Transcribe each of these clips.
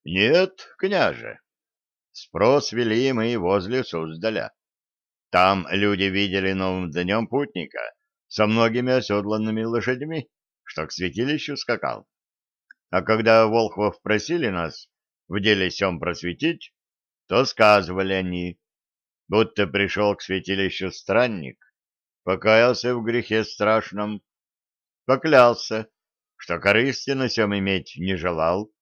— Нет, княже. Спрос вели мы возле Суздаля. Там люди видели новым днем путника со многими оседланными лошадьми, что к святилищу скакал. А когда Волхвов просили нас в деле сем просветить, то сказывали они, будто пришел к святилищу странник, покаялся в грехе страшном, поклялся, что корысти на сем иметь не желал,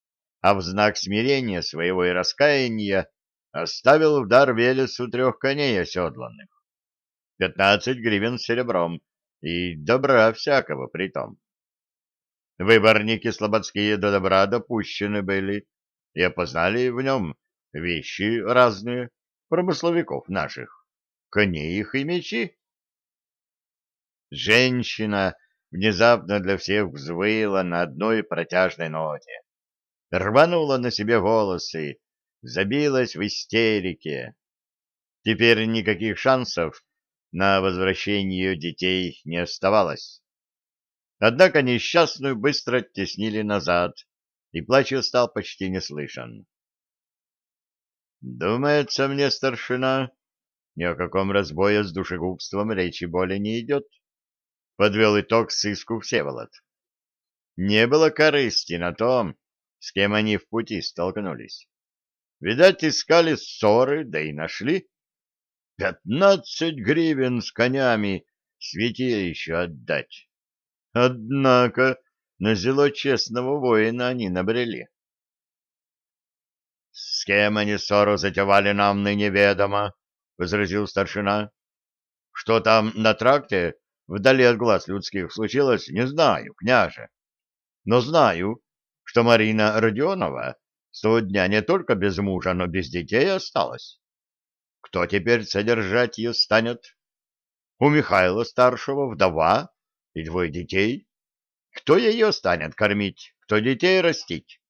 а в знак смирения своего и раскаяния оставил в дар Велесу трех коней оседланных, пятнадцать гривен серебром и добра всякого притом. Выборники слободские до добра допущены были и опознали в нем вещи разные промысловиков наших, коней их и мечи. Женщина внезапно для всех взвыла на одной протяжной ноте, рванула на себе волосы, забилась в истерике. Теперь никаких шансов на возвращение детей не оставалось. Однако несчастную быстро оттеснили назад, и плач стал почти не слышен. «Думается мне, старшина, ни о каком разбое с душегубством речи более не идет», — подвел итог сыску Всеволод. «Не было корысти на том, с кем они в пути столкнулись. Видать, искали ссоры, да и нашли. Пятнадцать гривен с конями святилищу отдать. Однако на зело честного воина они набрели. — С кем они ссору затевали, нам ныне ведомо, — возразил старшина. — Что там на тракте, вдали от глаз людских, случилось, не знаю, княже. Но знаю, что Марина Родионова с того дня не только без мужа, но без детей осталась. Кто теперь содержать ее станет? У Михаила старшего вдова и двое детей. Кто ее станет кормить, кто детей растить?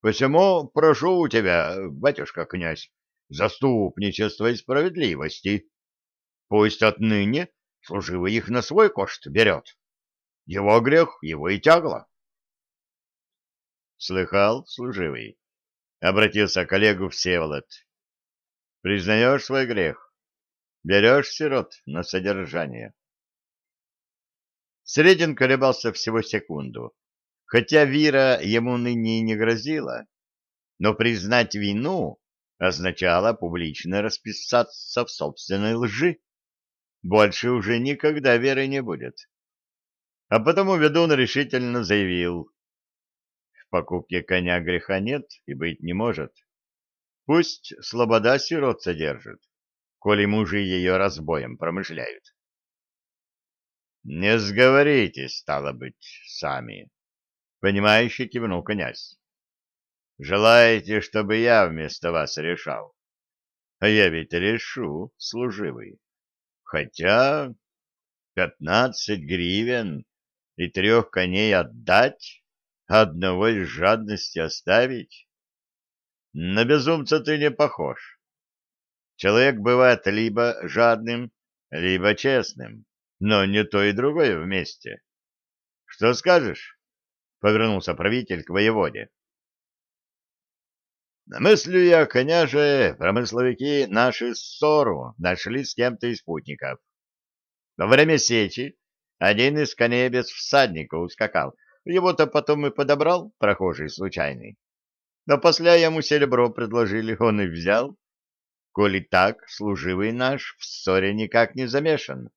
Посему прошу у тебя, батюшка-князь, заступничества и справедливости. Пусть отныне служивый их на свой кошт берет. Его грех, его и тягло. Слыхал, служивый? Обратился к коллегу Всеволод. Признаешь свой грех? Берешь сирот на содержание? Средин колебался всего секунду, хотя Вира ему ныне не грозила, но признать вину означало публично расписаться в собственной лжи. Больше уже никогда веры не будет. А потому ведун решительно заявил, в покупке коня греха нет и быть не может. Пусть слобода сирот содержит, коли мужи ее разбоем промышляют. Не сговоритесь, стало быть, сами. Понимающе кивнул князь. Желаете, чтобы я вместо вас решал? А я ведь решу, служивый. Хотя пятнадцать гривен и трех коней отдать одного из жадности оставить? На безумца ты не похож. Человек бывает либо жадным, либо честным, но не то и другое вместе. Что скажешь? — повернулся правитель к воеводе. Мыслю я, коняже, промысловики наши ссору нашли с кем-то из спутников. Во время сечи один из коней без всадника ускакал, его-то потом и подобрал прохожий случайный. Но после ему серебро предложили, он и взял. Коли так, служивый наш в ссоре никак не замешан.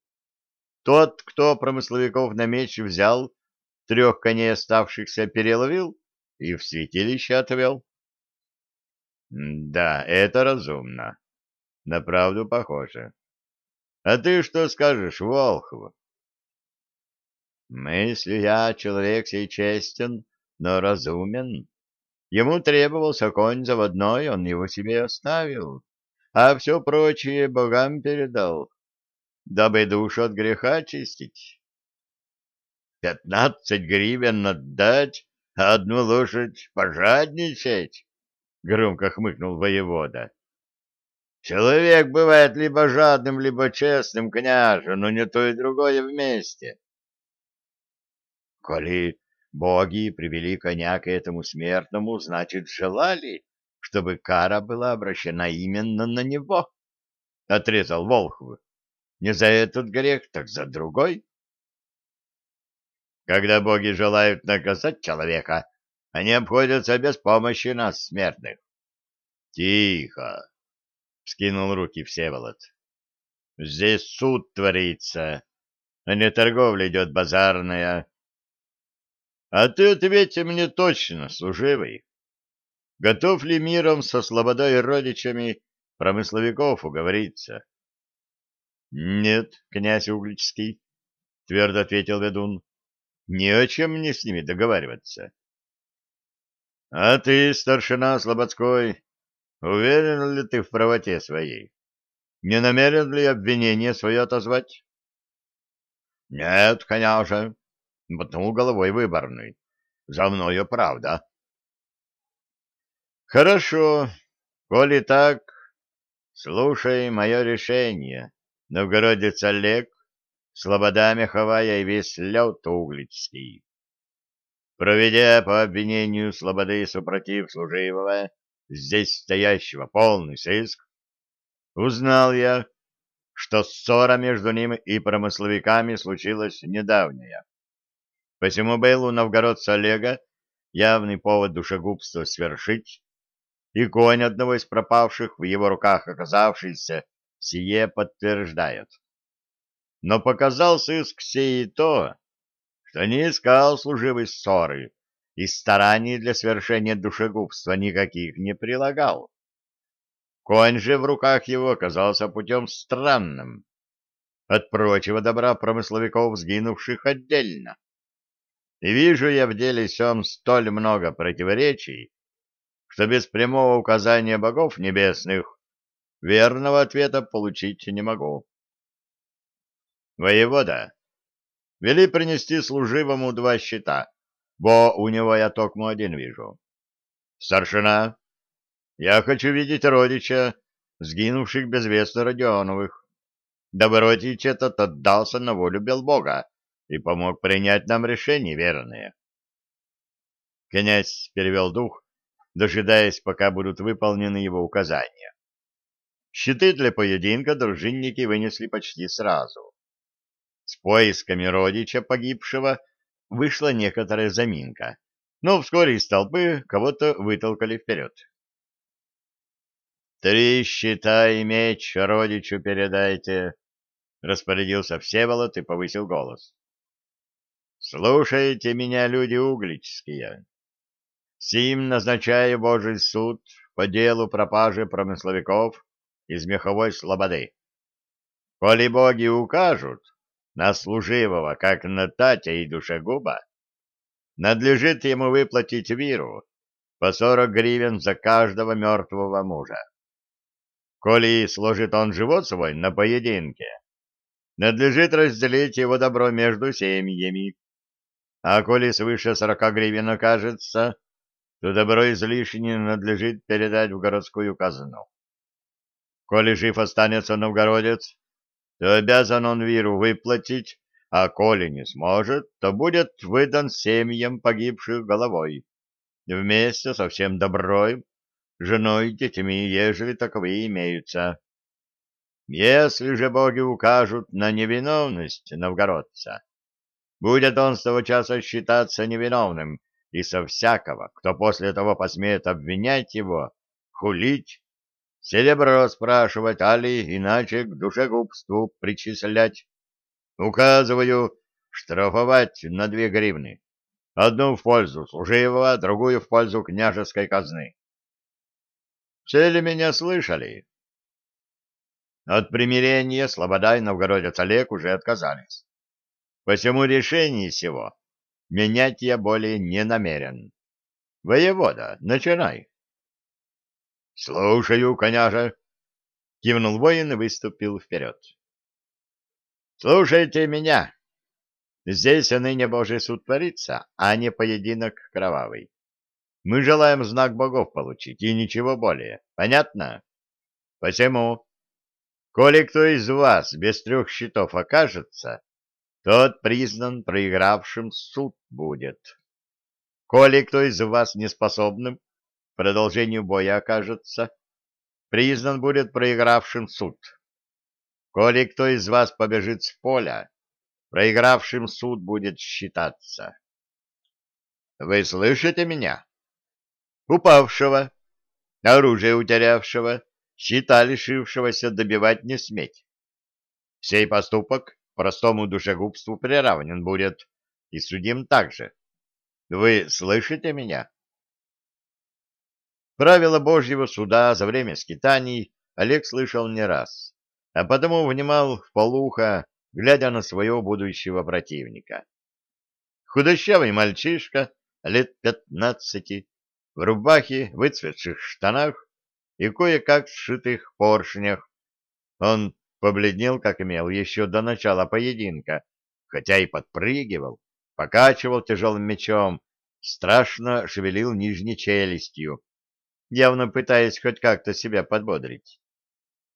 Тот, кто промысловиков на меч взял, трех коней оставшихся переловил и в святилище отвел. Да, это разумно. На правду похоже. А ты что скажешь, Волхов? Мыслю я, человек сей честен, но разумен. Ему требовался конь заводной, он его себе оставил, а все прочее богам передал, дабы душу от греха очистить. Пятнадцать гривен отдать, а одну лошадь пожадничать? — громко хмыкнул воевода. Человек бывает либо жадным, либо честным, княже, но не то и другое вместе. Коли боги привели коня к этому смертному, значит, желали, чтобы кара была обращена именно на него, — отрезал Волхв. Не за этот грех, так за другой. Когда боги желают наказать человека, они обходятся без помощи нас, смертных. — Тихо! — вскинул руки Всеволод. — Здесь суд творится, а не торговля идет базарная. — А ты ответь мне точно, служивый. Готов ли миром со слободой родичами промысловиков уговориться? — Нет, князь Угличский, — твердо ответил ведун. — Не о чем мне с ними договариваться. — А ты, старшина Слободской, уверен ли ты в правоте своей? Не намерен ли обвинение свое отозвать? — Нет, княже, — мотнул головой выборный. — За мною правда. — Хорошо, коли так, слушай мое решение, новгородец Олег, слобода меховая и весь лед углицкий. Проведя по обвинению слободы супротив служивого, здесь стоящего полный сыск, узнал я, что ссора между ним и промысловиками случилась недавняя. Посему был у новгородца Олега явный повод душегубства свершить, и конь одного из пропавших в его руках оказавшийся сие подтверждает. Но показал сыск сей то, что не искал служивой ссоры и стараний для свершения душегубства никаких не прилагал. Конь же в руках его оказался путем странным, от прочего добра промысловиков, сгинувших отдельно. И вижу я в деле сём столь много противоречий, что без прямого указания богов небесных верного ответа получить не могу. Воевода, вели принести служивому два щита, бо у него я токмо один вижу. Старшина, я хочу видеть родича, сгинувших безвестно Родионовых. Дабы родич этот отдался на волю Белбога и помог принять нам решение верное. Князь перевел дух, дожидаясь, пока будут выполнены его указания. Щиты для поединка дружинники вынесли почти сразу. С поисками родича погибшего вышла некоторая заминка, но вскоре из толпы кого-то вытолкали вперед. «Три щита и меч родичу передайте», — распорядился Всеволод и повысил голос. «Слушайте меня, люди угличские. Сим назначаю Божий суд по делу пропажи промысловиков из меховой слободы. Коли боги укажут на служивого, как на Татя и душегуба, надлежит ему выплатить виру по сорок гривен за каждого мертвого мужа. Коли сложит он живот свой на поединке, надлежит разделить его добро между семьями. А коли свыше сорока гривен окажется, то добро излишне надлежит передать в городскую казну. Коли жив останется новгородец, то обязан он виру выплатить, а коли не сможет, то будет выдан семьям погибших головой, вместе со всем добром женой детьми, ежели таковые имеются. Если же боги укажут на невиновность новгородца, будет он с того часа считаться невиновным, и со всякого, кто после того посмеет обвинять его, хулить, серебро спрашивать, али иначе к душегубству причислять. Указываю штрафовать на две гривны, одну в пользу служивого, другую в пользу княжеской казны. Все ли меня слышали? От примирения Слобода и новгородец Олег уже отказались. Посему решение сего менять я более не намерен. Воевода, начинай. — Слушаю, коняже, — кивнул воин и выступил вперед. — Слушайте меня. Здесь ныне Божий суд творится, а не поединок кровавый. Мы желаем знак богов получить, и ничего более. Понятно? Посему, коли кто из вас без трех щитов окажется, тот признан проигравшим суд будет. Коли кто из вас неспособным к продолжению боя окажется, признан будет проигравшим суд. Коли кто из вас побежит с поля, проигравшим суд будет считаться. Вы слышите меня? Упавшего, оружие утерявшего, щита лишившегося добивать не сметь. Сей поступок простому душегубству приравнен будет и судим также. Вы слышите меня? Правила Божьего суда за время скитаний Олег слышал не раз, а потому внимал в полуха, глядя на своего будущего противника. Худощавый мальчишка лет пятнадцати, в рубахе, выцветших штанах и кое-как сшитых поршнях. Он побледнел, как имел еще до начала поединка, хотя и подпрыгивал, покачивал тяжелым мечом, страшно шевелил нижней челюстью, явно пытаясь хоть как-то себя подбодрить.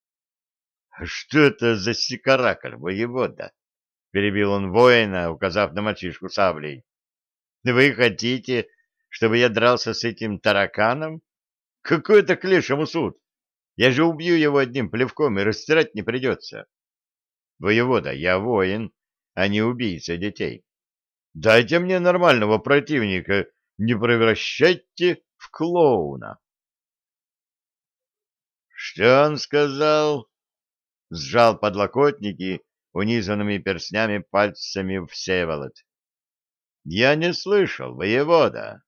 — Что это за сикаракаль, воевода? — перебил он воина, указав на мальчишку саблей. — Вы хотите, чтобы я дрался с этим тараканом? Какой это к лешему суд? Я же убью его одним плевком и растирать не придется. Воевода, я воин, а не убийца детей. Дайте мне нормального противника, не превращайте в клоуна. Что он сказал? Сжал подлокотники унизанными перстнями пальцами Всеволод. Я не слышал, воевода.